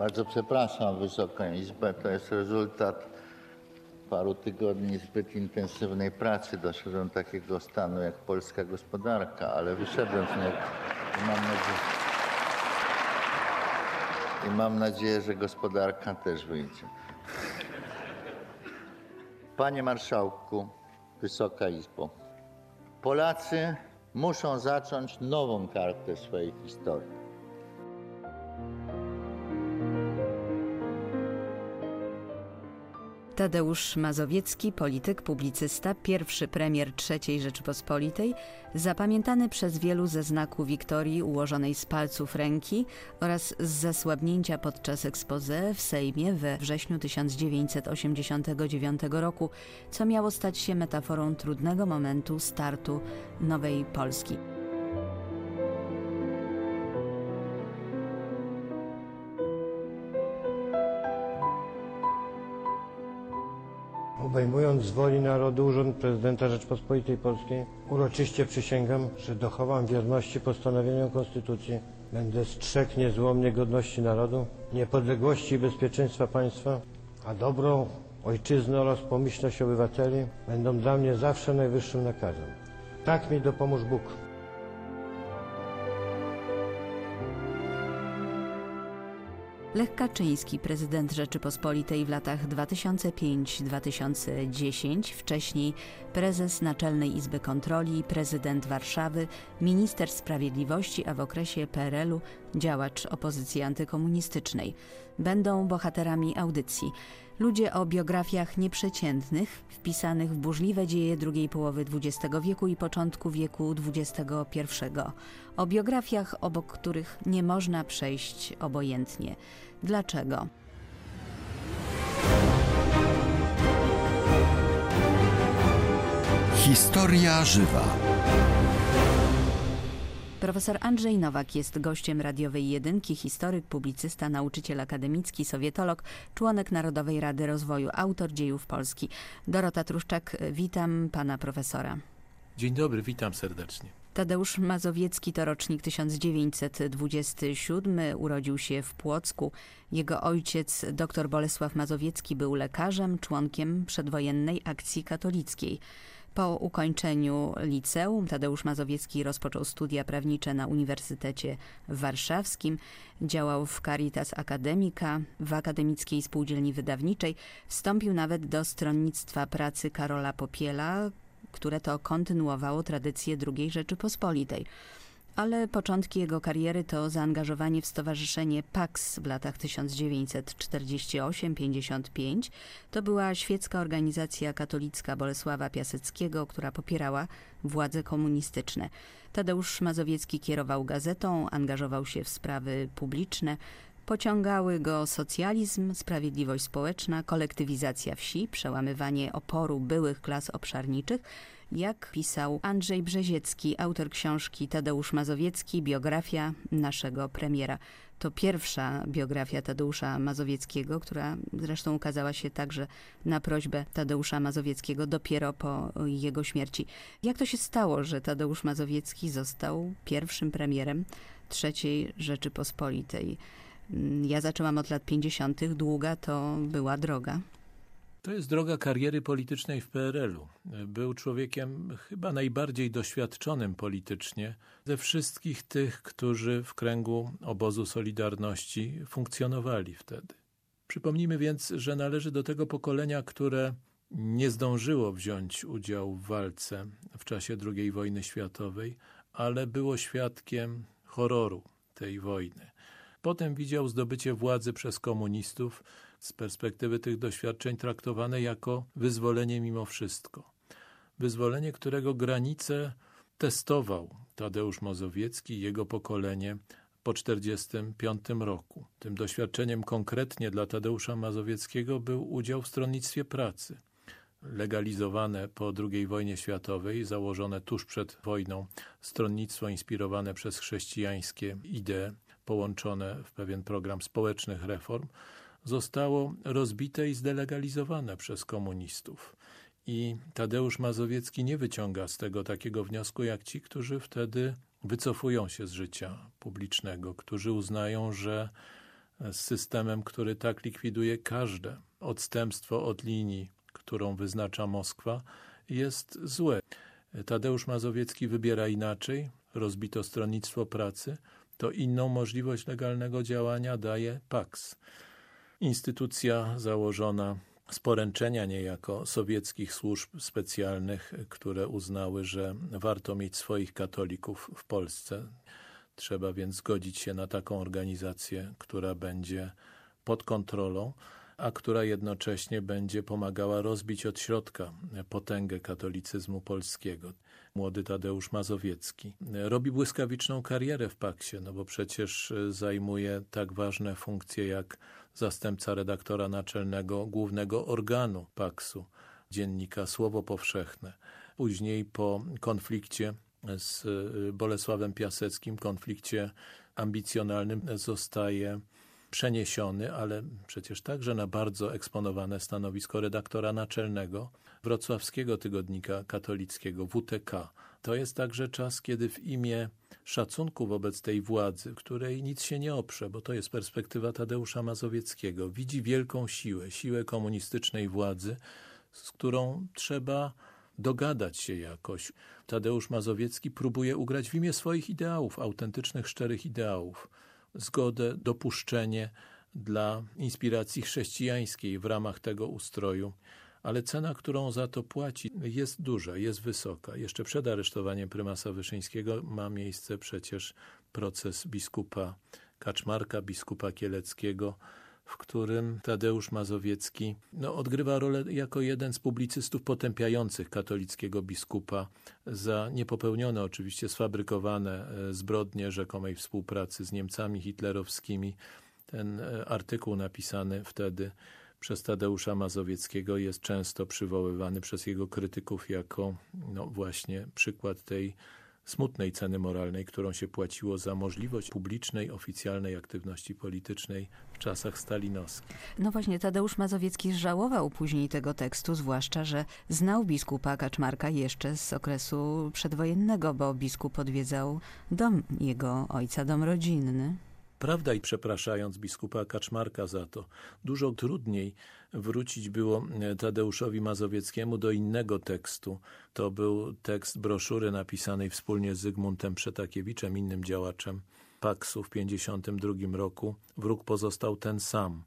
Bardzo przepraszam Wysoką Izbę, to jest rezultat paru tygodni zbyt intensywnej pracy. Doszedłem do takiego stanu jak polska gospodarka, ale wyszedłem z niego mam nadzieję, i mam nadzieję że gospodarka też wyjdzie. Panie Marszałku, Wysoka Izbo, Polacy muszą zacząć nową kartę swojej historii. Tadeusz Mazowiecki, polityk, publicysta, pierwszy premier III Rzeczypospolitej, zapamiętany przez wielu ze znaku Wiktorii ułożonej z palców ręki oraz z zasłabnięcia podczas expose w Sejmie we wrześniu 1989 roku, co miało stać się metaforą trudnego momentu startu nowej Polski. Woli narodu urząd prezydenta Rzeczpospolitej Polskiej, uroczyście przysięgam, że dochowam wierności postanowieniom Konstytucji, będę strzegł niezłomnie godności narodu, niepodległości i bezpieczeństwa państwa, a dobro ojczyzny oraz pomyślność obywateli będą dla mnie zawsze najwyższym nakazem. Tak mi dopomóż Bóg. Lech Kaczyński, prezydent Rzeczypospolitej w latach 2005-2010, wcześniej prezes Naczelnej Izby Kontroli, prezydent Warszawy, minister sprawiedliwości, a w okresie PRL-u działacz opozycji antykomunistycznej. Będą bohaterami audycji. Ludzie o biografiach nieprzeciętnych, wpisanych w burzliwe dzieje drugiej połowy XX wieku i początku wieku XXI. O biografiach, obok których nie można przejść obojętnie. Dlaczego? Historia żywa. Profesor Andrzej Nowak jest gościem radiowej jedynki, historyk, publicysta, nauczyciel akademicki, sowietolog, członek Narodowej Rady Rozwoju, autor dziejów Polski. Dorota Truszczak, witam pana profesora. Dzień dobry, witam serdecznie. Tadeusz Mazowiecki to rocznik 1927, urodził się w Płocku. Jego ojciec, dr Bolesław Mazowiecki, był lekarzem, członkiem przedwojennej akcji katolickiej. Po ukończeniu liceum Tadeusz Mazowiecki rozpoczął studia prawnicze na Uniwersytecie Warszawskim. Działał w Caritas Academica, w Akademickiej Spółdzielni Wydawniczej. Wstąpił nawet do stronnictwa pracy Karola Popiela, które to kontynuowało tradycję II Rzeczypospolitej. Ale początki jego kariery to zaangażowanie w Stowarzyszenie PAX w latach 1948-55. To była świecka organizacja katolicka Bolesława Piaseckiego, która popierała władze komunistyczne. Tadeusz Mazowiecki kierował gazetą, angażował się w sprawy publiczne. Pociągały go socjalizm, sprawiedliwość społeczna, kolektywizacja wsi, przełamywanie oporu byłych klas obszarniczych, jak pisał Andrzej Brzeziecki, autor książki Tadeusz Mazowiecki, biografia naszego premiera. To pierwsza biografia Tadeusza Mazowieckiego, która zresztą ukazała się także na prośbę Tadeusza Mazowieckiego dopiero po jego śmierci. Jak to się stało, że Tadeusz Mazowiecki został pierwszym premierem III Rzeczypospolitej? Ja zaczęłam od lat 50., długa to była droga. To jest droga kariery politycznej w PRL-u. Był człowiekiem chyba najbardziej doświadczonym politycznie ze wszystkich tych, którzy w kręgu obozu Solidarności funkcjonowali wtedy. Przypomnijmy więc, że należy do tego pokolenia, które nie zdążyło wziąć udziału w walce w czasie II wojny światowej, ale było świadkiem horroru tej wojny. Potem widział zdobycie władzy przez komunistów, z perspektywy tych doświadczeń traktowane jako wyzwolenie mimo wszystko. Wyzwolenie, którego granice testował Tadeusz Mozowiecki i jego pokolenie po 1945 roku. Tym doświadczeniem konkretnie dla Tadeusza Mazowieckiego był udział w stronnictwie pracy. Legalizowane po II wojnie światowej, założone tuż przed wojną, stronnictwo inspirowane przez chrześcijańskie idee, połączone w pewien program społecznych reform, zostało rozbite i zdelegalizowane przez komunistów. I Tadeusz Mazowiecki nie wyciąga z tego takiego wniosku jak ci, którzy wtedy wycofują się z życia publicznego, którzy uznają, że z systemem, który tak likwiduje każde odstępstwo od linii, którą wyznacza Moskwa, jest złe. Tadeusz Mazowiecki wybiera inaczej, rozbito stronnictwo pracy, to inną możliwość legalnego działania daje PAX. Instytucja założona z poręczenia niejako sowieckich służb specjalnych, które uznały, że warto mieć swoich katolików w Polsce. Trzeba więc zgodzić się na taką organizację, która będzie pod kontrolą, a która jednocześnie będzie pomagała rozbić od środka potęgę katolicyzmu polskiego. Młody Tadeusz Mazowiecki robi błyskawiczną karierę w Paksie, no bo przecież zajmuje tak ważne funkcje jak zastępca redaktora naczelnego głównego organu Paksu, dziennika Słowo Powszechne. Później po konflikcie z Bolesławem Piaseckim, konflikcie ambicjonalnym, zostaje przeniesiony, ale przecież także na bardzo eksponowane stanowisko redaktora naczelnego wrocławskiego tygodnika katolickiego WTK. To jest także czas, kiedy w imię szacunku wobec tej władzy, której nic się nie oprze, bo to jest perspektywa Tadeusza Mazowieckiego, widzi wielką siłę, siłę komunistycznej władzy, z którą trzeba dogadać się jakoś. Tadeusz Mazowiecki próbuje ugrać w imię swoich ideałów, autentycznych, szczerych ideałów zgodę, dopuszczenie dla inspiracji chrześcijańskiej w ramach tego ustroju. Ale cena, którą za to płaci, jest duża, jest wysoka. Jeszcze przed aresztowaniem prymasa Wyszyńskiego ma miejsce przecież proces biskupa Kaczmarka, biskupa Kieleckiego, w którym Tadeusz Mazowiecki no, odgrywa rolę jako jeden z publicystów potępiających katolickiego biskupa za niepopełnione, oczywiście sfabrykowane zbrodnie rzekomej współpracy z Niemcami hitlerowskimi. Ten artykuł napisany wtedy przez Tadeusza Mazowieckiego jest często przywoływany przez jego krytyków jako no, właśnie przykład tej smutnej ceny moralnej, którą się płaciło za możliwość publicznej, oficjalnej aktywności politycznej w czasach stalinowskich. No właśnie, Tadeusz Mazowiecki żałował później tego tekstu, zwłaszcza, że znał biskupa Kaczmarka jeszcze z okresu przedwojennego, bo biskup odwiedzał dom jego ojca, dom rodzinny. Prawda i przepraszając biskupa Kaczmarka za to, dużo trudniej wrócić było Tadeuszowi Mazowieckiemu do innego tekstu. To był tekst broszury napisanej wspólnie z Zygmuntem Przetakiewiczem, innym działaczem Paksu w 1952 roku. Wróg pozostał ten sam.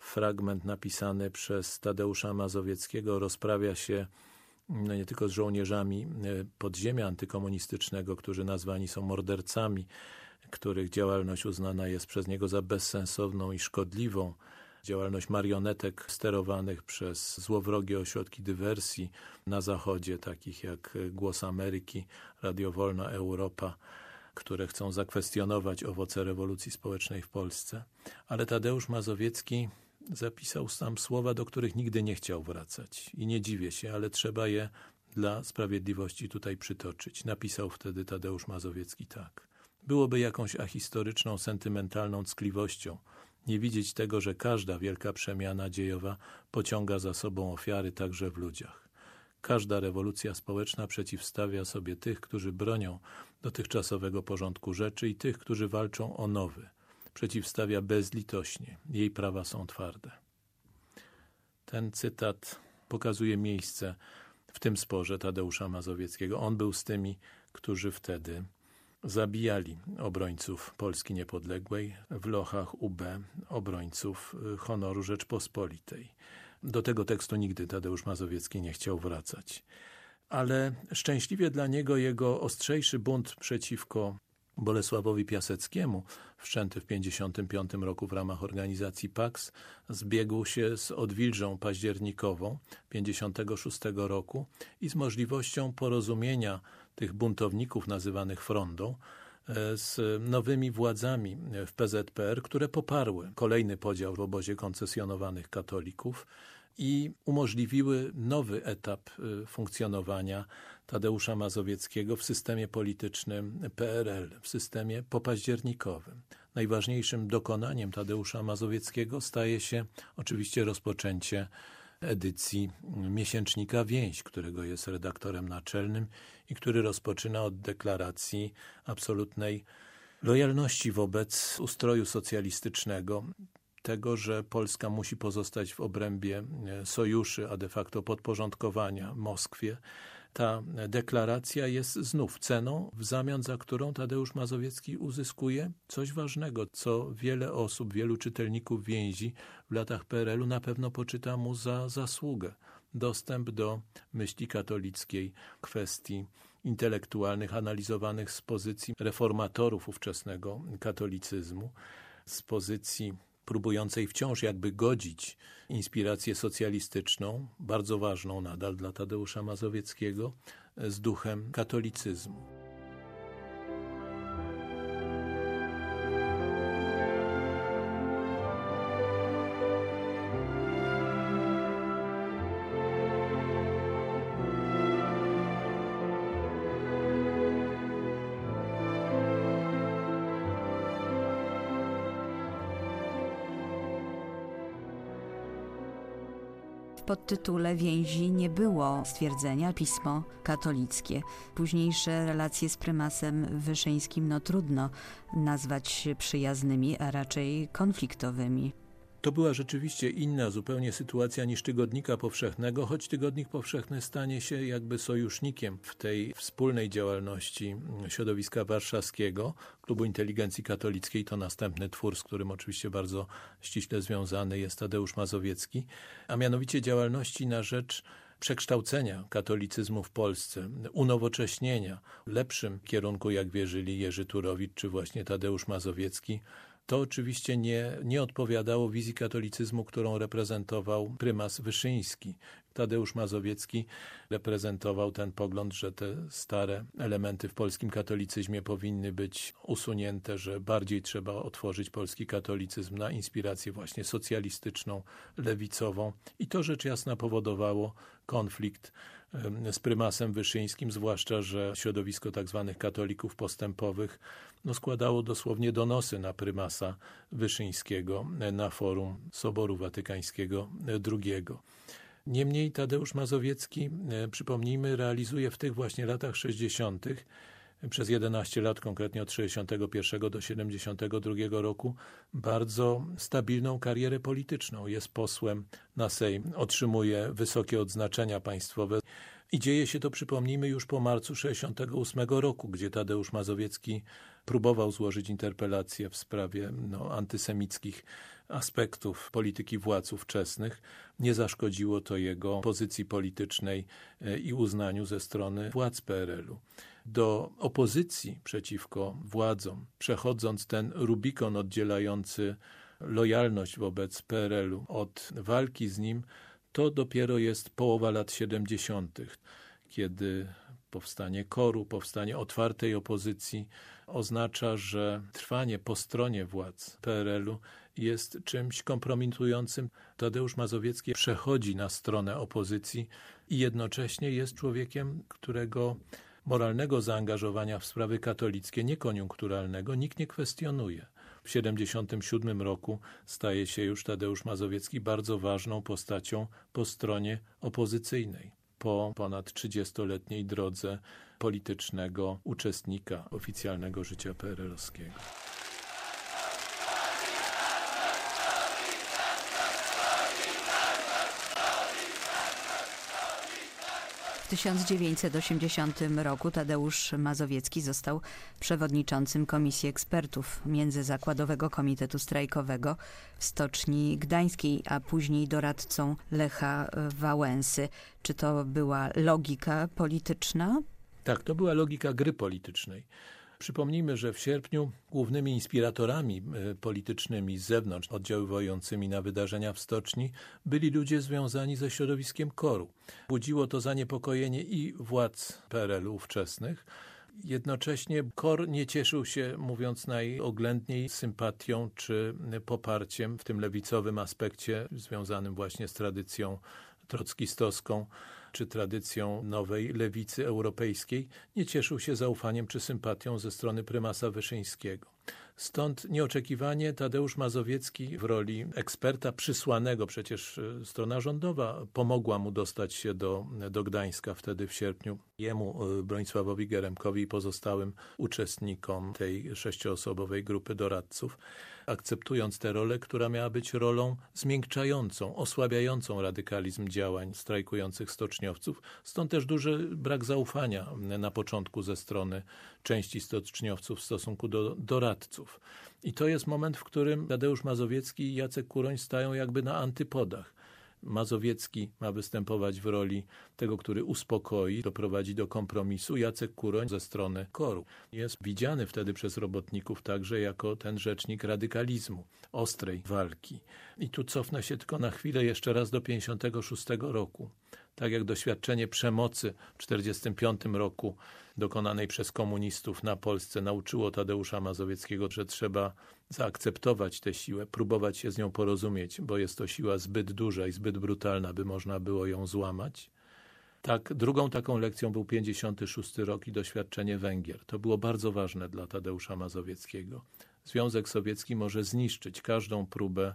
Fragment napisany przez Tadeusza Mazowieckiego rozprawia się no nie tylko z żołnierzami podziemia antykomunistycznego, którzy nazwani są mordercami, których działalność uznana jest przez niego za bezsensowną i szkodliwą. Działalność marionetek sterowanych przez złowrogie ośrodki dywersji na zachodzie, takich jak Głos Ameryki, Radio Wolna Europa, które chcą zakwestionować owoce rewolucji społecznej w Polsce. Ale Tadeusz Mazowiecki zapisał sam słowa, do których nigdy nie chciał wracać. I nie dziwię się, ale trzeba je dla sprawiedliwości tutaj przytoczyć. Napisał wtedy Tadeusz Mazowiecki tak. Byłoby jakąś ahistoryczną, sentymentalną ckliwością nie widzieć tego, że każda wielka przemiana dziejowa pociąga za sobą ofiary także w ludziach. Każda rewolucja społeczna przeciwstawia sobie tych, którzy bronią dotychczasowego porządku rzeczy i tych, którzy walczą o nowy. Przeciwstawia bezlitośnie. Jej prawa są twarde. Ten cytat pokazuje miejsce w tym sporze Tadeusza Mazowieckiego. On był z tymi, którzy wtedy zabijali obrońców Polski Niepodległej w lochach UB, obrońców honoru Rzeczpospolitej. Do tego tekstu nigdy Tadeusz Mazowiecki nie chciał wracać. Ale szczęśliwie dla niego jego ostrzejszy bunt przeciwko Bolesławowi Piaseckiemu, wszczęty w 1955 roku w ramach organizacji PAX, zbiegł się z odwilżą październikową 1956 roku i z możliwością porozumienia tych buntowników nazywanych frondą z nowymi władzami w PZPR, które poparły kolejny podział w obozie koncesjonowanych katolików i umożliwiły nowy etap funkcjonowania Tadeusza Mazowieckiego w systemie politycznym PRL, w systemie popaździernikowym. Najważniejszym dokonaniem Tadeusza Mazowieckiego staje się oczywiście rozpoczęcie edycji miesięcznika Więź, którego jest redaktorem naczelnym i który rozpoczyna od deklaracji absolutnej lojalności wobec ustroju socjalistycznego, tego, że Polska musi pozostać w obrębie e, sojuszy, a de facto podporządkowania Moskwie. Ta deklaracja jest znów ceną, w zamian za którą Tadeusz Mazowiecki uzyskuje coś ważnego, co wiele osób, wielu czytelników więzi w latach PRL-u na pewno poczyta mu za zasługę. Dostęp do myśli katolickiej, kwestii intelektualnych, analizowanych z pozycji reformatorów ówczesnego katolicyzmu, z pozycji próbującej wciąż jakby godzić inspirację socjalistyczną, bardzo ważną nadal dla Tadeusza Mazowieckiego, z duchem katolicyzmu. Podtytule więzi nie było stwierdzenia pismo katolickie. Późniejsze relacje z prymasem Wyszyńskim no trudno nazwać przyjaznymi, a raczej konfliktowymi. To była rzeczywiście inna zupełnie sytuacja niż Tygodnika Powszechnego, choć Tygodnik Powszechny stanie się jakby sojusznikiem w tej wspólnej działalności środowiska warszawskiego, Klubu Inteligencji Katolickiej. To następny twór, z którym oczywiście bardzo ściśle związany jest Tadeusz Mazowiecki, a mianowicie działalności na rzecz przekształcenia katolicyzmu w Polsce, unowocześnienia lepszym kierunku, jak wierzyli Jerzy Turowicz czy właśnie Tadeusz Mazowiecki, to oczywiście nie, nie odpowiadało wizji katolicyzmu, którą reprezentował prymas Wyszyński. Tadeusz Mazowiecki reprezentował ten pogląd, że te stare elementy w polskim katolicyzmie powinny być usunięte, że bardziej trzeba otworzyć polski katolicyzm na inspirację właśnie socjalistyczną, lewicową. I to rzecz jasna powodowało konflikt z prymasem Wyszyńskim, zwłaszcza, że środowisko tzw. Tak katolików postępowych no, składało dosłownie donosy na prymasa Wyszyńskiego na forum Soboru Watykańskiego II. Niemniej Tadeusz Mazowiecki, e, przypomnijmy, realizuje w tych właśnie latach 60. przez 11 lat, konkretnie od 61 do 72 roku, bardzo stabilną karierę polityczną. Jest posłem na Sejm, otrzymuje wysokie odznaczenia państwowe. I dzieje się to, przypomnijmy, już po marcu 68 roku, gdzie Tadeusz Mazowiecki próbował złożyć interpelację w sprawie no, antysemickich aspektów polityki władz ówczesnych. Nie zaszkodziło to jego pozycji politycznej e, i uznaniu ze strony władz PRL-u. Do opozycji przeciwko władzom, przechodząc ten Rubikon oddzielający lojalność wobec PRL-u od walki z nim, to dopiero jest połowa lat 70., kiedy powstanie koru, powstanie otwartej opozycji oznacza, że trwanie po stronie władz PRL-u jest czymś kompromitującym. Tadeusz Mazowiecki przechodzi na stronę opozycji i jednocześnie jest człowiekiem, którego moralnego zaangażowania w sprawy katolickie, niekoniunkturalnego, nikt nie kwestionuje. W 1977 roku staje się już Tadeusz Mazowiecki bardzo ważną postacią po stronie opozycyjnej. Po ponad 30-letniej drodze politycznego uczestnika oficjalnego życia PRL-owskiego. 1980 roku Tadeusz Mazowiecki został przewodniczącym Komisji Ekspertów Międzyzakładowego Komitetu Strajkowego w Stoczni Gdańskiej, a później doradcą Lecha Wałęsy. Czy to była logika polityczna? Tak, to była logika gry politycznej. Przypomnijmy, że w sierpniu głównymi inspiratorami e, politycznymi z zewnątrz, oddziaływającymi na wydarzenia w stoczni, byli ludzie związani ze środowiskiem koru. Budziło to zaniepokojenie i władz PRL-u ówczesnych. Jednocześnie KOR nie cieszył się, mówiąc najoględniej, sympatią czy poparciem w tym lewicowym aspekcie związanym właśnie z tradycją trockistowską czy tradycją nowej lewicy europejskiej, nie cieszył się zaufaniem czy sympatią ze strony prymasa Wyszyńskiego. Stąd nieoczekiwanie Tadeusz Mazowiecki w roli eksperta przysłanego, przecież e, strona rządowa pomogła mu dostać się do, do Gdańska wtedy w sierpniu. Jemu, e, Bronisławowi Geremkowi i pozostałym uczestnikom tej sześcioosobowej grupy doradców, akceptując tę rolę, która miała być rolą zmiękczającą, osłabiającą radykalizm działań strajkujących stoczniowców. Stąd też duży brak zaufania na początku ze strony części stoczniowców w stosunku do doradców. I to jest moment, w którym Tadeusz Mazowiecki i Jacek Kuroń stają jakby na antypodach. Mazowiecki ma występować w roli tego, który uspokoi, doprowadzi do kompromisu. Jacek Kuroń ze strony koru jest widziany wtedy przez robotników także jako ten rzecznik radykalizmu, ostrej walki. I tu cofnę się tylko na chwilę jeszcze raz do 56 roku. Tak jak doświadczenie przemocy w 1945 roku dokonanej przez komunistów na Polsce nauczyło Tadeusza Mazowieckiego, że trzeba zaakceptować tę siłę, próbować się z nią porozumieć, bo jest to siła zbyt duża i zbyt brutalna, by można było ją złamać. Tak, drugą taką lekcją był 56 rok i doświadczenie Węgier. To było bardzo ważne dla Tadeusza Mazowieckiego. Związek Sowiecki może zniszczyć każdą próbę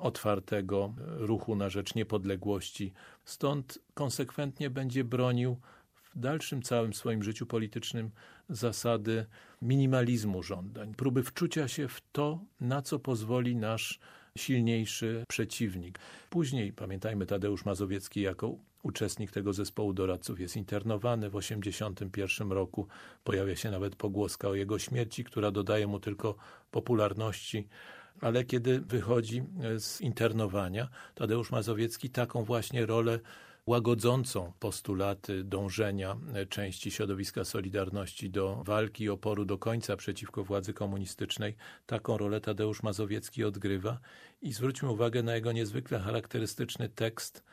otwartego ruchu na rzecz niepodległości. Stąd konsekwentnie będzie bronił w dalszym całym swoim życiu politycznym zasady minimalizmu żądań, próby wczucia się w to, na co pozwoli nasz silniejszy przeciwnik. Później, pamiętajmy, Tadeusz Mazowiecki jako uczestnik tego zespołu doradców jest internowany. W 1981 roku pojawia się nawet pogłoska o jego śmierci, która dodaje mu tylko popularności ale kiedy wychodzi z internowania, Tadeusz Mazowiecki taką właśnie rolę łagodzącą postulaty dążenia części środowiska Solidarności do walki i oporu do końca przeciwko władzy komunistycznej. Taką rolę Tadeusz Mazowiecki odgrywa i zwróćmy uwagę na jego niezwykle charakterystyczny tekst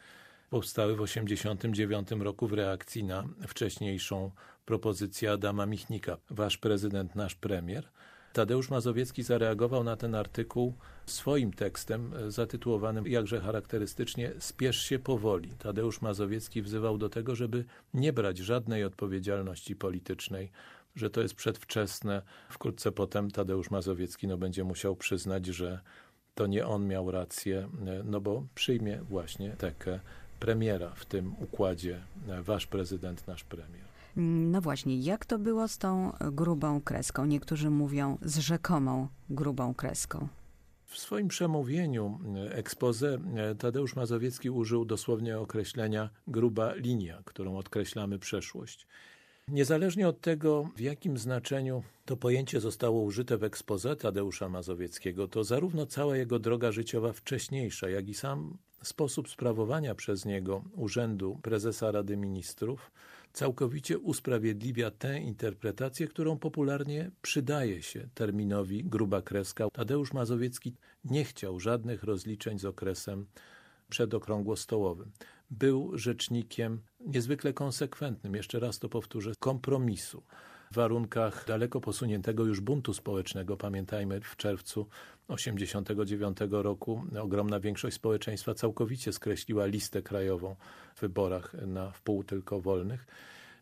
powstały w 1989 roku w reakcji na wcześniejszą propozycję Adama Michnika. Wasz prezydent, nasz premier. Tadeusz Mazowiecki zareagował na ten artykuł swoim tekstem e, zatytułowanym jakże charakterystycznie Spiesz się powoli. Tadeusz Mazowiecki wzywał do tego, żeby nie brać żadnej odpowiedzialności politycznej, że to jest przedwczesne. Wkrótce potem Tadeusz Mazowiecki no, będzie musiał przyznać, że to nie on miał rację, e, no bo przyjmie właśnie tekę premiera w tym układzie e, wasz prezydent, nasz premier. No właśnie, jak to było z tą grubą kreską? Niektórzy mówią z rzekomą grubą kreską. W swoim przemówieniu, expose, Tadeusz Mazowiecki użył dosłownie określenia gruba linia, którą odkreślamy przeszłość. Niezależnie od tego, w jakim znaczeniu to pojęcie zostało użyte w ekspoze Tadeusza Mazowieckiego, to zarówno cała jego droga życiowa wcześniejsza, jak i sam sposób sprawowania przez niego urzędu prezesa Rady Ministrów całkowicie usprawiedliwia tę interpretację, którą popularnie przydaje się terminowi gruba kreska. Tadeusz Mazowiecki nie chciał żadnych rozliczeń z okresem przedokrągłostołowym. Był rzecznikiem niezwykle konsekwentnym, jeszcze raz to powtórzę, kompromisu w warunkach daleko posuniętego już buntu społecznego. Pamiętajmy, w czerwcu 1989 roku ogromna większość społeczeństwa całkowicie skreśliła listę krajową w wyborach na wpół tylko wolnych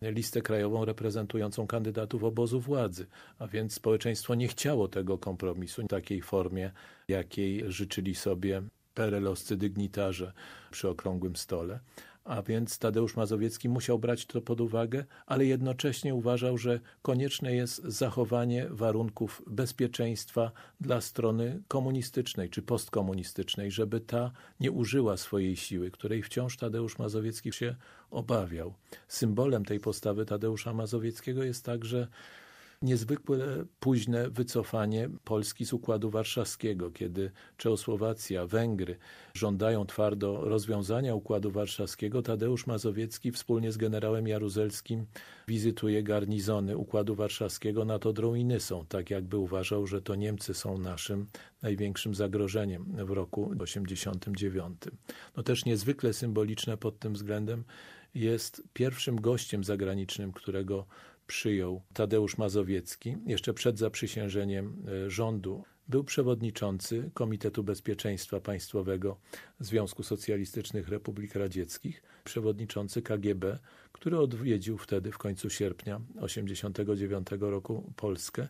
listę krajową reprezentującą kandydatów obozu władzy, a więc społeczeństwo nie chciało tego kompromisu w takiej formie, jakiej życzyli sobie perelowscy dygnitarze przy okrągłym stole. A więc Tadeusz Mazowiecki musiał brać to pod uwagę, ale jednocześnie uważał, że konieczne jest zachowanie warunków bezpieczeństwa dla strony komunistycznej czy postkomunistycznej, żeby ta nie użyła swojej siły, której wciąż Tadeusz Mazowiecki się obawiał. Symbolem tej postawy Tadeusza Mazowieckiego jest także niezwykle późne wycofanie Polski z Układu Warszawskiego, kiedy Czechosłowacja, Węgry żądają twardo rozwiązania Układu Warszawskiego, Tadeusz Mazowiecki wspólnie z generałem Jaruzelskim wizytuje garnizony Układu Warszawskiego nad Odrą i Nysą, tak jakby uważał, że to Niemcy są naszym największym zagrożeniem w roku 89. No też niezwykle symboliczne pod tym względem jest pierwszym gościem zagranicznym, którego przyjął Tadeusz Mazowiecki jeszcze przed zaprzysiężeniem e, rządu. Był przewodniczący Komitetu Bezpieczeństwa Państwowego Związku Socjalistycznych Republik Radzieckich, przewodniczący KGB, który odwiedził wtedy w końcu sierpnia 1989 roku Polskę.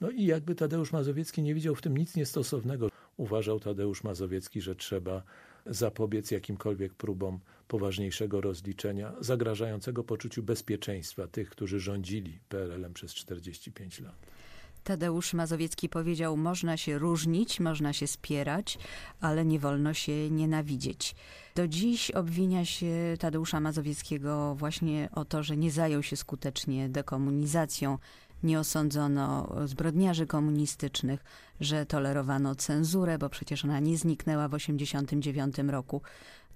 No i jakby Tadeusz Mazowiecki nie widział w tym nic niestosownego. Uważał Tadeusz Mazowiecki, że trzeba zapobiec jakimkolwiek próbom poważniejszego rozliczenia, zagrażającego poczuciu bezpieczeństwa tych, którzy rządzili PRL-em przez 45 lat. Tadeusz Mazowiecki powiedział: Można się różnić, można się spierać, ale nie wolno się nienawidzieć. Do dziś obwinia się Tadeusza Mazowieckiego właśnie o to, że nie zajął się skutecznie dekomunizacją, nie osądzono zbrodniarzy komunistycznych, że tolerowano cenzurę, bo przecież ona nie zniknęła w 1989 roku.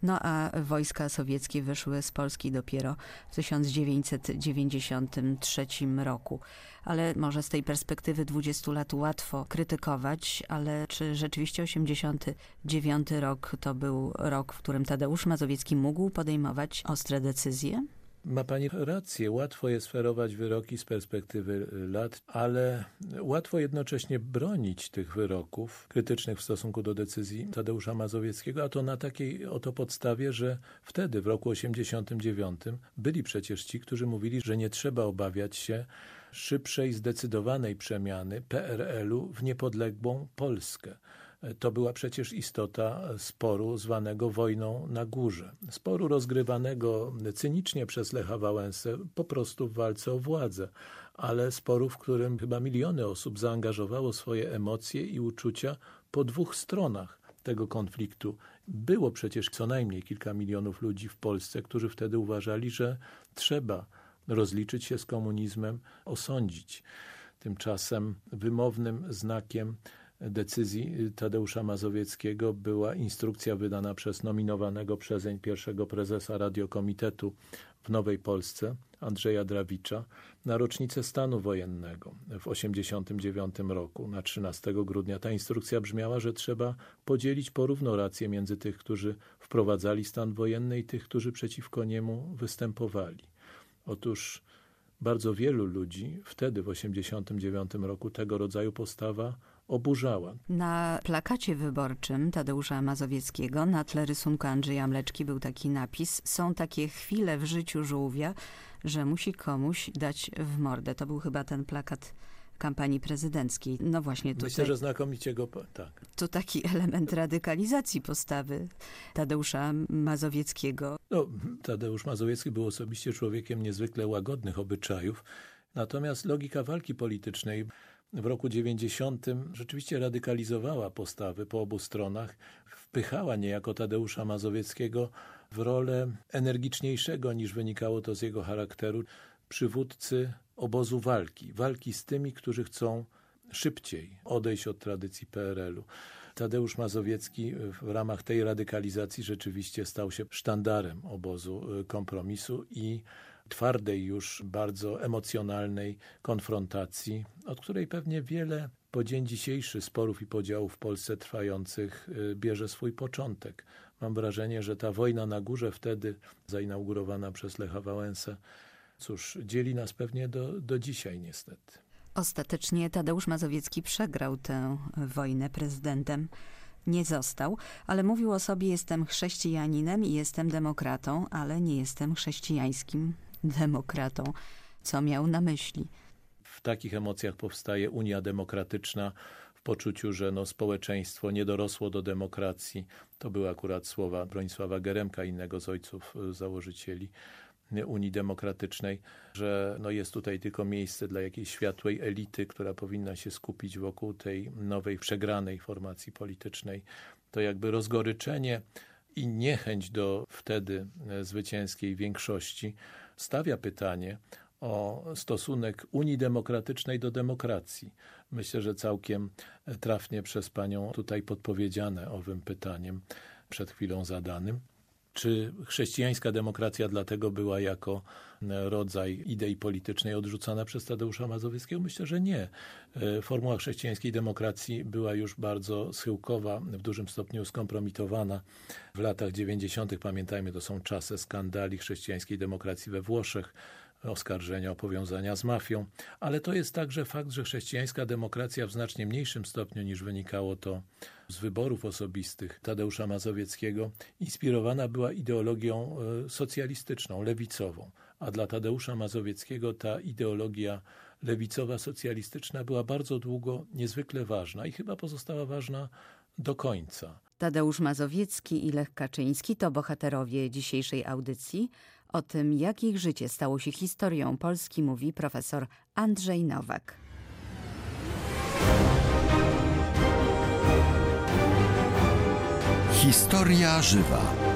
No a wojska sowieckie wyszły z Polski dopiero w 1993 roku. Ale może z tej perspektywy 20 lat łatwo krytykować, ale czy rzeczywiście 89 rok to był rok, w którym Tadeusz Mazowiecki mógł podejmować ostre decyzje? Ma pani rację, łatwo jest ferować wyroki z perspektywy lat, ale łatwo jednocześnie bronić tych wyroków krytycznych w stosunku do decyzji Tadeusza Mazowieckiego, a to na takiej oto podstawie, że wtedy, w roku 89, byli przecież ci, którzy mówili, że nie trzeba obawiać się szybszej, zdecydowanej przemiany PRL-u w niepodległą Polskę. To była przecież istota sporu zwanego wojną na górze. Sporu rozgrywanego cynicznie przez Lecha Wałęsę po prostu w walce o władzę, ale sporu, w którym chyba miliony osób zaangażowało swoje emocje i uczucia po dwóch stronach tego konfliktu. Było przecież co najmniej kilka milionów ludzi w Polsce, którzy wtedy uważali, że trzeba rozliczyć się z komunizmem, osądzić. Tymczasem wymownym znakiem decyzji Tadeusza Mazowieckiego była instrukcja wydana przez nominowanego przezeń pierwszego prezesa Radiokomitetu w Nowej Polsce, Andrzeja Drawicza, na rocznicę stanu wojennego w 1989 roku, na 13 grudnia. Ta instrukcja brzmiała, że trzeba podzielić porówno rację między tych, którzy wprowadzali stan wojenny i tych, którzy przeciwko niemu występowali. Otóż bardzo wielu ludzi wtedy, w 1989 roku, tego rodzaju postawa oburzała. Na plakacie wyborczym Tadeusza Mazowieckiego na tle rysunku Andrzeja Mleczki był taki napis: Są takie chwile w życiu żółwia, że musi komuś dać w mordę. To był chyba ten plakat kampanii prezydenckiej. No właśnie tutaj. Myślę, że znakomicie go. Tak. To taki element radykalizacji postawy Tadeusza Mazowieckiego. No, Tadeusz Mazowiecki był osobiście człowiekiem niezwykle łagodnych obyczajów. Natomiast logika walki politycznej w roku 90 rzeczywiście radykalizowała postawy po obu stronach, wpychała niejako Tadeusza Mazowieckiego w rolę energiczniejszego niż wynikało to z jego charakteru przywódcy obozu walki, walki z tymi, którzy chcą szybciej odejść od tradycji PRL-u. Tadeusz Mazowiecki w ramach tej radykalizacji rzeczywiście stał się sztandarem obozu kompromisu i twardej już, bardzo emocjonalnej konfrontacji, od której pewnie wiele po dzień dzisiejszy sporów i podziałów w Polsce trwających bierze swój początek. Mam wrażenie, że ta wojna na górze wtedy, zainaugurowana przez Lecha Wałęsę, cóż, dzieli nas pewnie do, do dzisiaj niestety. Ostatecznie Tadeusz Mazowiecki przegrał tę wojnę prezydentem. Nie został, ale mówił o sobie: Jestem chrześcijaninem i jestem demokratą, ale nie jestem chrześcijańskim demokratą. Co miał na myśli? W takich emocjach powstaje Unia Demokratyczna, w poczuciu, że no, społeczeństwo nie dorosło do demokracji. To były akurat słowa Bronisława Geremka, innego z ojców założycieli Unii Demokratycznej, że no jest tutaj tylko miejsce dla jakiejś światłej elity, która powinna się skupić wokół tej nowej, przegranej formacji politycznej. To jakby rozgoryczenie i niechęć do wtedy zwycięskiej większości stawia pytanie o stosunek Unii Demokratycznej do demokracji. Myślę, że całkiem trafnie przez panią tutaj podpowiedziane owym pytaniem przed chwilą zadanym. Czy chrześcijańska demokracja dlatego była jako rodzaj idei politycznej odrzucana przez Tadeusza Mazowieckiego? Myślę, że nie. Formuła chrześcijańskiej demokracji była już bardzo schyłkowa, w dużym stopniu skompromitowana. W latach 90. pamiętajmy, to są czasy skandali chrześcijańskiej demokracji we Włoszech, oskarżenia o powiązania z mafią, ale to jest także fakt, że chrześcijańska demokracja w znacznie mniejszym stopniu niż wynikało to z wyborów osobistych Tadeusza Mazowieckiego inspirowana była ideologią e, socjalistyczną, lewicową, a dla Tadeusza Mazowieckiego ta ideologia lewicowa, socjalistyczna była bardzo długo niezwykle ważna i chyba pozostała ważna do końca. Tadeusz Mazowiecki i Lech Kaczyński to bohaterowie dzisiejszej audycji. O tym, jak ich życie stało się historią Polski, mówi profesor Andrzej Nowak. Historia żywa.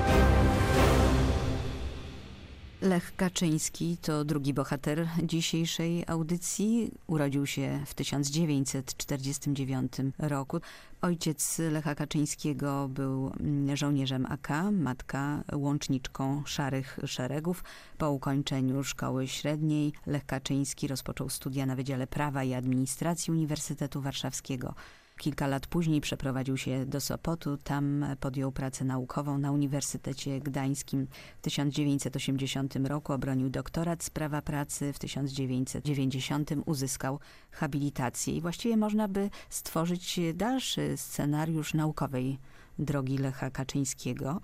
Lech Kaczyński to drugi bohater dzisiejszej audycji. Urodził się w 1949 roku. Ojciec Lecha Kaczyńskiego był żołnierzem AK, matka łączniczką szarych szeregów. Po ukończeniu szkoły średniej Lech Kaczyński rozpoczął studia na Wydziale Prawa i Administracji Uniwersytetu Warszawskiego. Kilka lat później przeprowadził się do Sopotu, tam podjął pracę naukową na Uniwersytecie Gdańskim. W 1980 roku obronił doktorat z prawa pracy, w 1990 uzyskał habilitację i właściwie można by stworzyć dalszy scenariusz naukowej drogi Lecha Kaczyńskiego,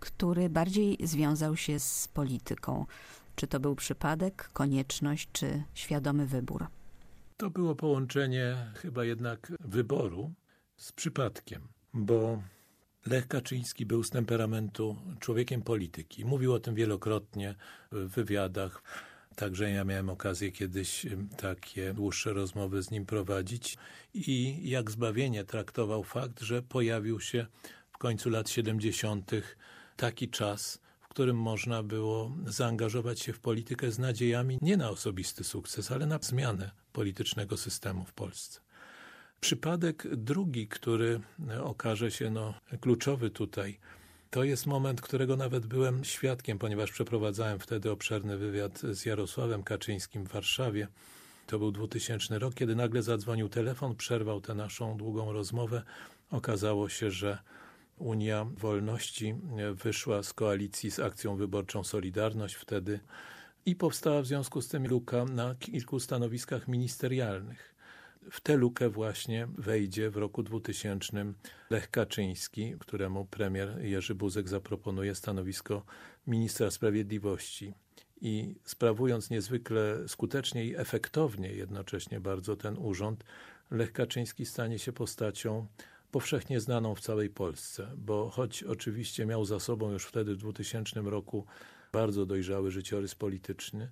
który bardziej związał się z polityką. Czy to był przypadek, konieczność, czy świadomy wybór? To było połączenie chyba jednak wyboru z przypadkiem, bo Lech Kaczyński był z temperamentu człowiekiem polityki. Mówił o tym wielokrotnie w wywiadach. Także ja miałem okazję kiedyś takie dłuższe rozmowy z nim prowadzić i jak zbawienie traktował fakt, że pojawił się w końcu lat 70. taki czas, w którym można było zaangażować się w politykę z nadziejami nie na osobisty sukces, ale na zmianę politycznego systemu w Polsce. Przypadek drugi, który okaże się no, kluczowy tutaj, to jest moment, którego nawet byłem świadkiem, ponieważ przeprowadzałem wtedy obszerny wywiad z Jarosławem Kaczyńskim w Warszawie. To był 2000 rok, kiedy nagle zadzwonił telefon, przerwał tę naszą długą rozmowę. Okazało się, że Unia Wolności wyszła z koalicji z akcją wyborczą Solidarność wtedy i powstała w związku z tym luka na kilku stanowiskach ministerialnych. W tę lukę właśnie wejdzie w roku 2000 Lech Kaczyński, któremu premier Jerzy Buzek zaproponuje stanowisko ministra sprawiedliwości. I sprawując niezwykle skutecznie i efektownie jednocześnie bardzo ten urząd, Lech Kaczyński stanie się postacią powszechnie znaną w całej Polsce, bo choć oczywiście miał za sobą już wtedy w 2000 roku bardzo dojrzały życiorys polityczny,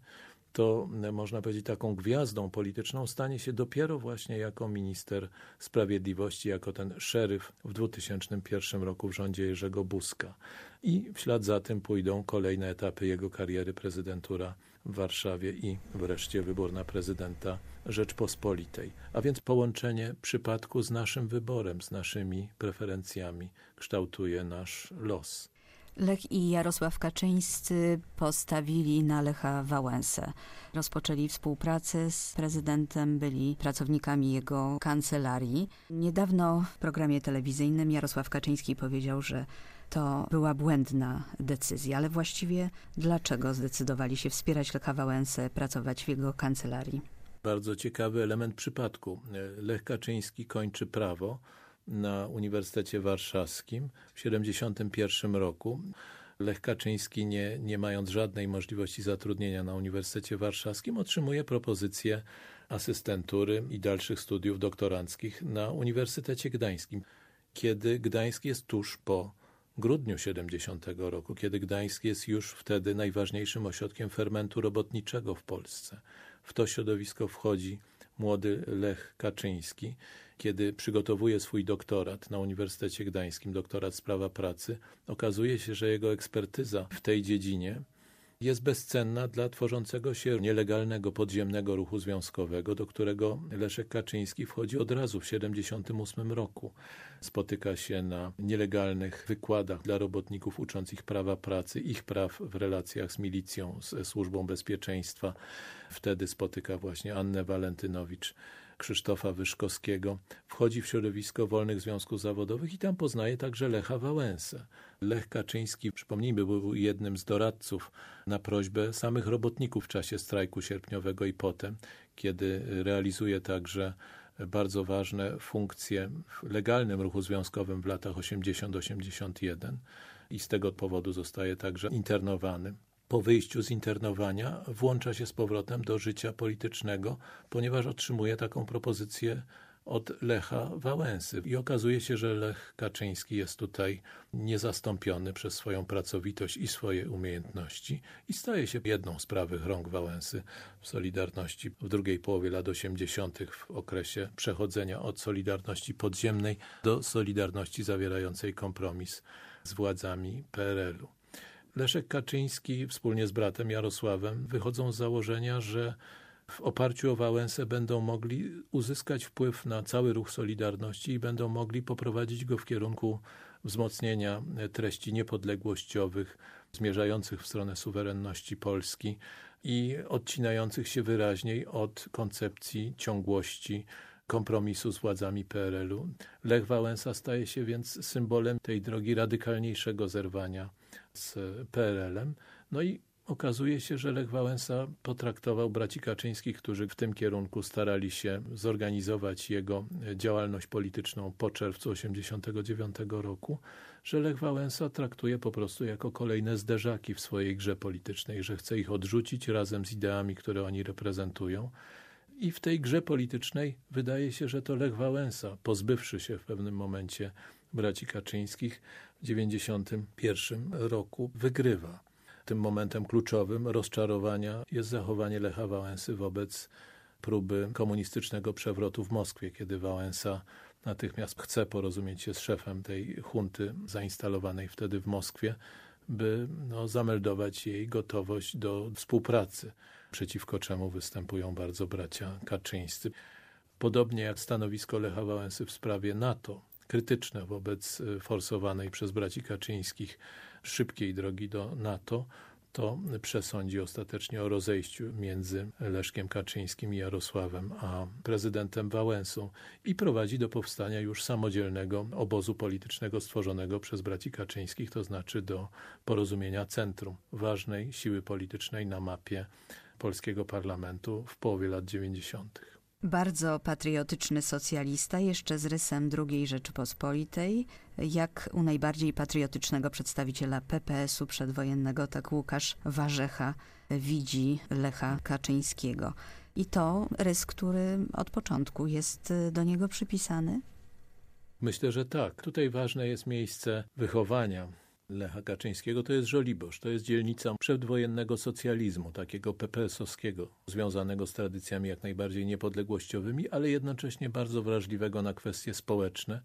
to można powiedzieć taką gwiazdą polityczną stanie się dopiero właśnie jako minister sprawiedliwości, jako ten szeryf w 2001 roku w rządzie Jerzego Buzka. I w ślad za tym pójdą kolejne etapy jego kariery, prezydentura w Warszawie i wreszcie wybór na prezydenta Rzeczpospolitej. A więc połączenie przypadku z naszym wyborem, z naszymi preferencjami kształtuje nasz los. Lech i Jarosław Kaczyńscy postawili na Lecha Wałęsę. Rozpoczęli współpracę z prezydentem, byli pracownikami jego kancelarii. Niedawno w programie telewizyjnym Jarosław Kaczyński powiedział, że to była błędna decyzja, ale właściwie dlaczego zdecydowali się wspierać Lecha Wałęsę, pracować w jego kancelarii? Bardzo ciekawy element przypadku. Lech Kaczyński kończy prawo na Uniwersytecie Warszawskim w 1971 roku. Lech Kaczyński, nie, nie mając żadnej możliwości zatrudnienia na Uniwersytecie Warszawskim, otrzymuje propozycję asystentury i dalszych studiów doktoranckich na Uniwersytecie Gdańskim, kiedy Gdańsk jest tuż po grudniu 70 roku, kiedy Gdańsk jest już wtedy najważniejszym ośrodkiem fermentu robotniczego w Polsce. W to środowisko wchodzi młody Lech Kaczyński, kiedy przygotowuje swój doktorat na Uniwersytecie Gdańskim, doktorat z prawa pracy, okazuje się, że jego ekspertyza w tej dziedzinie jest bezcenna dla tworzącego się nielegalnego podziemnego ruchu związkowego, do którego Leszek Kaczyński wchodzi od razu w 1978 roku. Spotyka się na nielegalnych wykładach dla robotników uczących prawa pracy, ich praw w relacjach z milicją, z służbą bezpieczeństwa. Wtedy spotyka właśnie Annę Walentynowicz Krzysztofa Wyszkowskiego, wchodzi w środowisko wolnych związków zawodowych i tam poznaje także Lecha Wałęsę. Lech Kaczyński, przypomnijmy, był jednym z doradców na prośbę samych robotników w czasie strajku sierpniowego i potem, kiedy realizuje także bardzo ważne funkcje w legalnym ruchu związkowym w latach 80-81 i z tego powodu zostaje także internowany. Po wyjściu z internowania włącza się z powrotem do życia politycznego, ponieważ otrzymuje taką propozycję od Lecha Wałęsy. I okazuje się, że Lech Kaczyński jest tutaj niezastąpiony przez swoją pracowitość i swoje umiejętności i staje się jedną z prawych rąk Wałęsy w Solidarności w drugiej połowie lat 80. w okresie przechodzenia od Solidarności podziemnej do Solidarności zawierającej kompromis z władzami PRL-u. Leszek Kaczyński wspólnie z bratem Jarosławem wychodzą z założenia, że w oparciu o Wałęsę będą mogli uzyskać wpływ na cały ruch Solidarności i będą mogli poprowadzić go w kierunku wzmocnienia treści niepodległościowych, zmierzających w stronę suwerenności Polski i odcinających się wyraźniej od koncepcji ciągłości kompromisu z władzami PRL-u. Lech Wałęsa staje się więc symbolem tej drogi radykalniejszego zerwania z PRL-em. No i okazuje się, że Lech Wałęsa potraktował braci Kaczyńskich, którzy w tym kierunku starali się zorganizować jego działalność polityczną po czerwcu 1989 roku, że Lech Wałęsa traktuje po prostu jako kolejne zderzaki w swojej grze politycznej, że chce ich odrzucić razem z ideami, które oni reprezentują. I w tej grze politycznej wydaje się, że to Lech Wałęsa, pozbywszy się w pewnym momencie braci Kaczyńskich, w 1991 roku wygrywa. Tym momentem kluczowym rozczarowania jest zachowanie Lecha Wałęsy wobec próby komunistycznego przewrotu w Moskwie, kiedy Wałęsa natychmiast chce porozumieć się z szefem tej hunty zainstalowanej wtedy w Moskwie, by no, zameldować jej gotowość do współpracy, przeciwko czemu występują bardzo bracia Kaczyńscy. Podobnie jak stanowisko Lecha Wałęsy w sprawie NATO, krytyczne wobec forsowanej przez braci Kaczyńskich szybkiej drogi do NATO, to przesądzi ostatecznie o rozejściu między Leszkiem Kaczyńskim i Jarosławem a prezydentem Wałęsą i prowadzi do powstania już samodzielnego obozu politycznego stworzonego przez braci Kaczyńskich, to znaczy do porozumienia centrum ważnej siły politycznej na mapie polskiego parlamentu w połowie lat 90. Bardzo patriotyczny socjalista, jeszcze z rysem II Rzeczypospolitej, jak u najbardziej patriotycznego przedstawiciela PPS-u przedwojennego, tak Łukasz Warzecha widzi Lecha Kaczyńskiego. I to rys, który od początku jest do niego przypisany? Myślę, że tak. Tutaj ważne jest miejsce wychowania Lecha Kaczyńskiego to jest Żoliborz, to jest dzielnica przedwojennego socjalizmu, takiego PPS-owskiego, związanego z tradycjami jak najbardziej niepodległościowymi, ale jednocześnie bardzo wrażliwego na kwestie społeczne.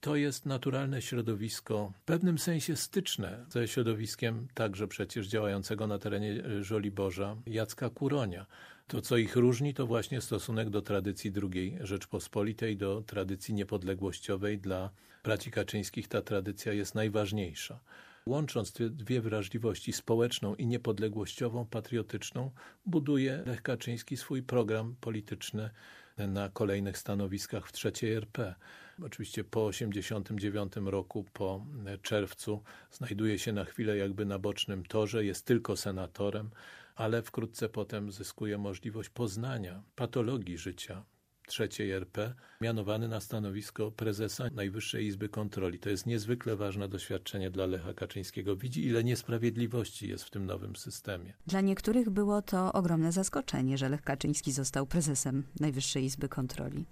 To jest naturalne środowisko, w pewnym sensie styczne ze środowiskiem także przecież działającego na terenie Żoliborza Jacka Kuronia. To, co ich różni, to właśnie stosunek do tradycji II Rzeczpospolitej, do tradycji niepodległościowej. Dla braci Kaczyńskich ta tradycja jest najważniejsza. Łącząc te dwie wrażliwości, społeczną i niepodległościową, patriotyczną, buduje Lech Kaczyński swój program polityczny na kolejnych stanowiskach w trzeciej RP. Oczywiście po 1989 roku, po czerwcu, znajduje się na chwilę jakby na bocznym torze, jest tylko senatorem, ale wkrótce potem zyskuje możliwość poznania patologii życia trzeciej RP, mianowany na stanowisko prezesa Najwyższej Izby Kontroli. To jest niezwykle ważne doświadczenie dla Lecha Kaczyńskiego. Widzi, ile niesprawiedliwości jest w tym nowym systemie. Dla niektórych było to ogromne zaskoczenie, że Lech Kaczyński został prezesem Najwyższej Izby Kontroli.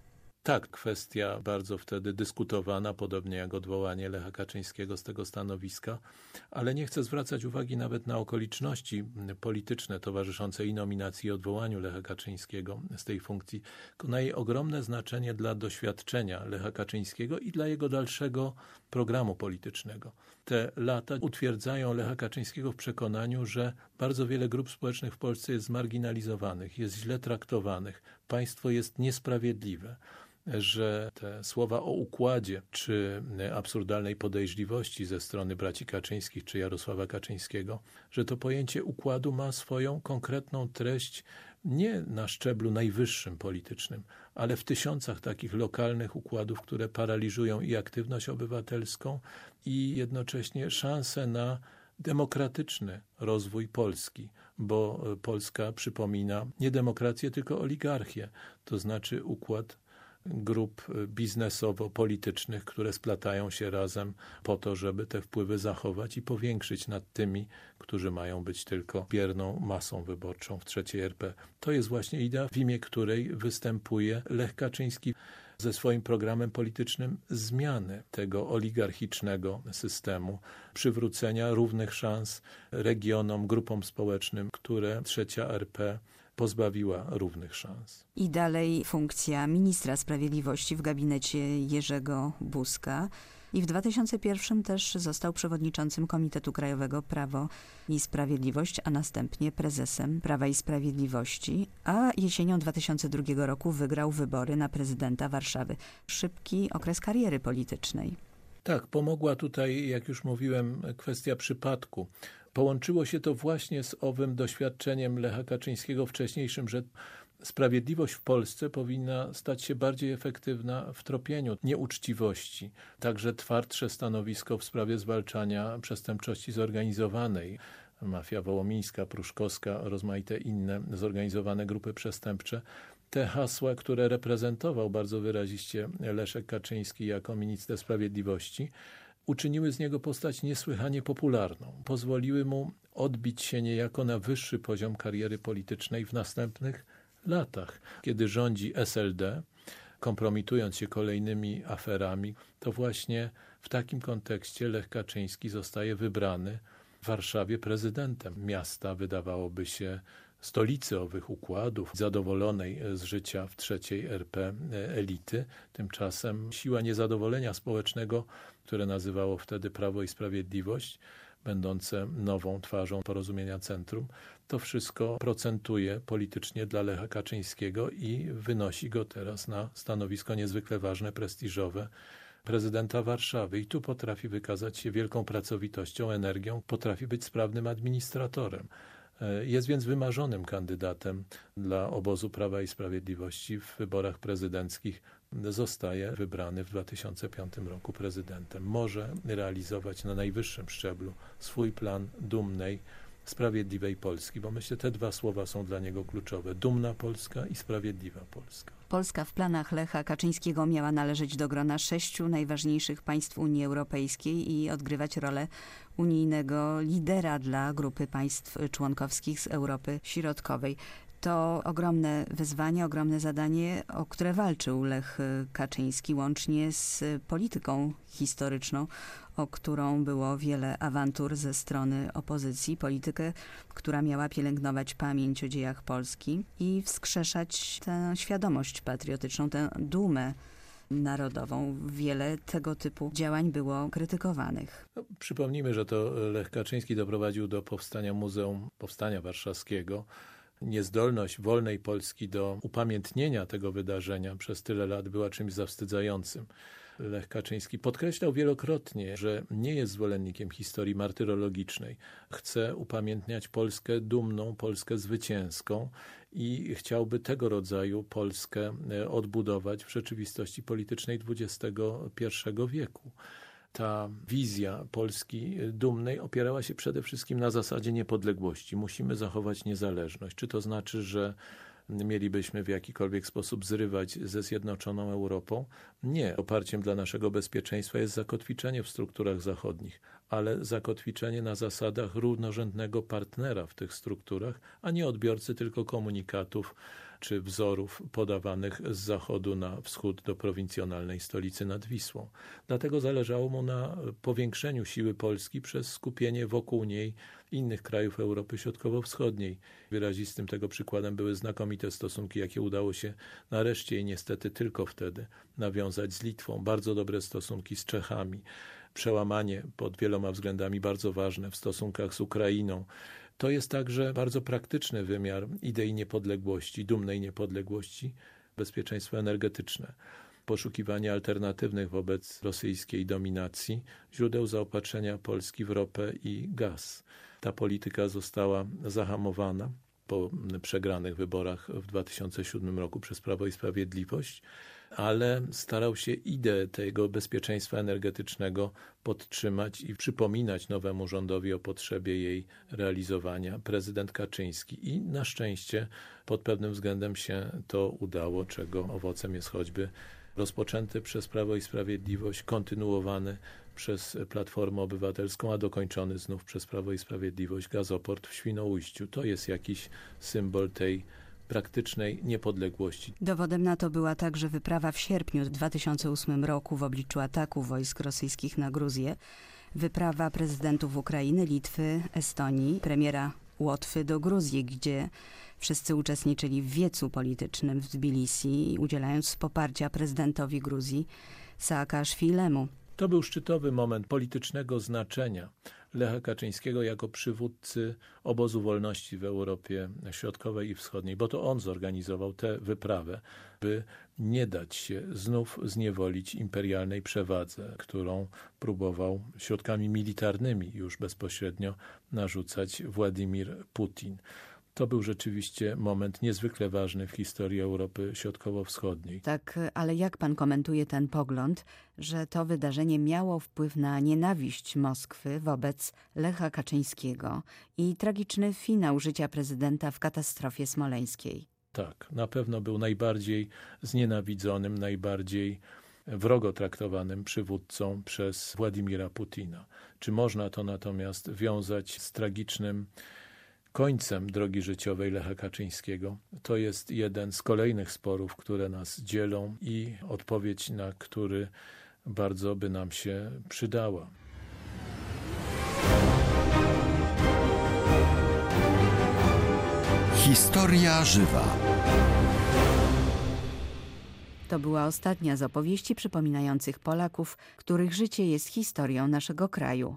Tak, kwestia bardzo wtedy dyskutowana, podobnie jak odwołanie Lecha Kaczyńskiego z tego stanowiska, ale nie chcę zwracać uwagi nawet na okoliczności polityczne towarzyszące i nominacji i odwołaniu Lecha Kaczyńskiego z tej funkcji, tylko na jej ogromne znaczenie dla doświadczenia Lecha Kaczyńskiego i dla jego dalszego programu politycznego. Te lata utwierdzają Lecha Kaczyńskiego w przekonaniu, że bardzo wiele grup społecznych w Polsce jest zmarginalizowanych, jest źle traktowanych, państwo jest niesprawiedliwe że te słowa o układzie czy absurdalnej podejrzliwości ze strony braci Kaczyńskich czy Jarosława Kaczyńskiego, że to pojęcie układu ma swoją konkretną treść nie na szczeblu najwyższym politycznym, ale w tysiącach takich lokalnych układów, które paraliżują i aktywność obywatelską, i jednocześnie szansę na demokratyczny rozwój Polski, bo Polska przypomina nie demokrację, tylko oligarchię, to znaczy układ grup biznesowo-politycznych, które splatają się razem po to, żeby te wpływy zachować i powiększyć nad tymi, którzy mają być tylko bierną masą wyborczą w trzeciej RP. To jest właśnie idea, w imię której występuje Lech Kaczyński ze swoim programem politycznym zmiany tego oligarchicznego systemu, przywrócenia równych szans regionom, grupom społecznym, które trzecia RP pozbawiła równych szans. I dalej funkcja ministra sprawiedliwości w gabinecie Jerzego Buzka. I w 2001 też został przewodniczącym Komitetu Krajowego Prawo i Sprawiedliwość, a następnie prezesem Prawa i Sprawiedliwości, a jesienią 2002 roku wygrał wybory na prezydenta Warszawy. Szybki okres kariery politycznej. Tak, pomogła tutaj, jak już mówiłem, kwestia przypadku. Połączyło się to właśnie z owym doświadczeniem Lecha Kaczyńskiego wcześniejszym, że sprawiedliwość w Polsce powinna stać się bardziej efektywna w tropieniu nieuczciwości. Także twardsze stanowisko w sprawie zwalczania przestępczości zorganizowanej. Mafia wołomińska, pruszkowska, rozmaite inne zorganizowane grupy przestępcze. Te hasła, które reprezentował bardzo wyraziście Leszek Kaczyński jako minister sprawiedliwości, uczyniły z niego postać niesłychanie popularną. Pozwoliły mu odbić się niejako na wyższy poziom kariery politycznej w następnych latach. Kiedy rządzi SLD, kompromitując się kolejnymi aferami, to właśnie w takim kontekście Lech Kaczyński zostaje wybrany w Warszawie prezydentem miasta, wydawałoby się stolicy owych układów, zadowolonej z życia w trzeciej RP elity. Tymczasem siła niezadowolenia społecznego, które nazywało wtedy Prawo i Sprawiedliwość, będące nową twarzą porozumienia centrum, to wszystko procentuje politycznie dla Lecha Kaczyńskiego i wynosi go teraz na stanowisko niezwykle ważne, prestiżowe prezydenta Warszawy. I tu potrafi wykazać się wielką pracowitością, energią, potrafi być sprawnym administratorem. Jest więc wymarzonym kandydatem dla obozu Prawa i Sprawiedliwości w wyborach prezydenckich. Zostaje wybrany w 2005 roku prezydentem. Może realizować na najwyższym szczeblu swój plan dumnej, sprawiedliwej Polski, bo myślę, te dwa słowa są dla niego kluczowe. Dumna Polska i sprawiedliwa Polska. Polska w planach Lecha Kaczyńskiego miała należeć do grona sześciu najważniejszych państw Unii Europejskiej i odgrywać rolę unijnego lidera dla grupy państw członkowskich z Europy Środkowej. To ogromne wyzwanie, ogromne zadanie, o które walczył Lech Kaczyński łącznie z polityką historyczną, o którą było wiele awantur ze strony opozycji, politykę, która miała pielęgnować pamięć o dziejach Polski i wskrzeszać tę świadomość patriotyczną, tę dumę narodową. Wiele tego typu działań było krytykowanych. No, przypomnijmy, że to Lech Kaczyński doprowadził do powstania Muzeum Powstania Warszawskiego. Niezdolność wolnej Polski do upamiętnienia tego wydarzenia przez tyle lat była czymś zawstydzającym. Lech Kaczyński podkreślał wielokrotnie, że nie jest zwolennikiem historii martyrologicznej. Chce upamiętniać Polskę dumną, Polskę zwycięską i chciałby tego rodzaju Polskę odbudować w rzeczywistości politycznej XXI wieku ta wizja Polski dumnej opierała się przede wszystkim na zasadzie niepodległości. Musimy zachować niezależność. Czy to znaczy, że mielibyśmy w jakikolwiek sposób zrywać ze Zjednoczoną Europą? Nie. Oparciem dla naszego bezpieczeństwa jest zakotwiczenie w strukturach zachodnich, ale zakotwiczenie na zasadach równorzędnego partnera w tych strukturach, a nie odbiorcy tylko komunikatów czy wzorów podawanych z zachodu na wschód do prowincjonalnej stolicy nad Wisłą. Dlatego zależało mu na powiększeniu siły Polski przez skupienie wokół niej innych krajów Europy Środkowo-Wschodniej. Wyrazistym tego przykładem były znakomite stosunki, jakie udało się nareszcie i niestety tylko wtedy nawiązać z Litwą. Bardzo dobre stosunki z Czechami. Przełamanie pod wieloma względami bardzo ważne w stosunkach z Ukrainą. To jest także bardzo praktyczny wymiar idei niepodległości, dumnej niepodległości, bezpieczeństwo energetyczne, poszukiwanie alternatywnych wobec rosyjskiej dominacji źródeł zaopatrzenia Polski w ropę i gaz. Ta polityka została zahamowana po przegranych wyborach w 2007 roku przez Prawo i Sprawiedliwość, ale starał się ideę tego bezpieczeństwa energetycznego podtrzymać i przypominać nowemu rządowi o potrzebie jej realizowania. Prezydent Kaczyński i na szczęście pod pewnym względem się to udało, czego owocem jest choćby rozpoczęty przez Prawo i Sprawiedliwość, kontynuowany przez Platformę Obywatelską, a dokończony znów przez Prawo i Sprawiedliwość gazoport w Świnoujściu. To jest jakiś symbol tej praktycznej niepodległości. Dowodem na to była także wyprawa w sierpniu 2008 roku w obliczu ataku wojsk rosyjskich na Gruzję. Wyprawa prezydentów Ukrainy, Litwy, Estonii, premiera Łotwy do Gruzji, gdzie wszyscy uczestniczyli w wiecu politycznym w Tbilisi, udzielając poparcia prezydentowi Gruzji Saakaszwilemu. To był szczytowy moment politycznego znaczenia Lecha Kaczyńskiego jako przywódcy obozu wolności w Europie Środkowej i Wschodniej, bo to on zorganizował tę wyprawę, by nie dać się znów zniewolić imperialnej przewadze, którą próbował środkami militarnymi już bezpośrednio narzucać Władimir Putin. To był rzeczywiście moment niezwykle ważny w historii Europy Środkowo-Wschodniej. Tak, ale jak pan komentuje ten pogląd, że to wydarzenie miało wpływ na nienawiść Moskwy wobec Lecha Kaczyńskiego i tragiczny finał życia prezydenta w katastrofie smoleńskiej? Tak, na pewno był najbardziej znienawidzonym, najbardziej wrogo traktowanym przywódcą przez Władimira Putina. Czy można to natomiast wiązać z tragicznym końcem drogi życiowej Lecha Kaczyńskiego. To jest jeden z kolejnych sporów, które nas dzielą i odpowiedź na który bardzo by nam się przydała. Historia żywa. To była ostatnia z opowieści przypominających Polaków, których życie jest historią naszego kraju.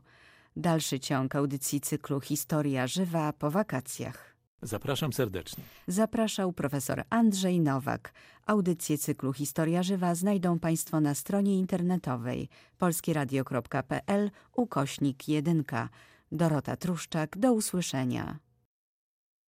Dalszy ciąg audycji cyklu Historia żywa po wakacjach. Zapraszam serdecznie. Zapraszał profesor Andrzej Nowak. Audycje cyklu Historia żywa znajdą Państwo na stronie internetowej polskieradio.pl ukośnik 1. Dorota Truszczak, do usłyszenia.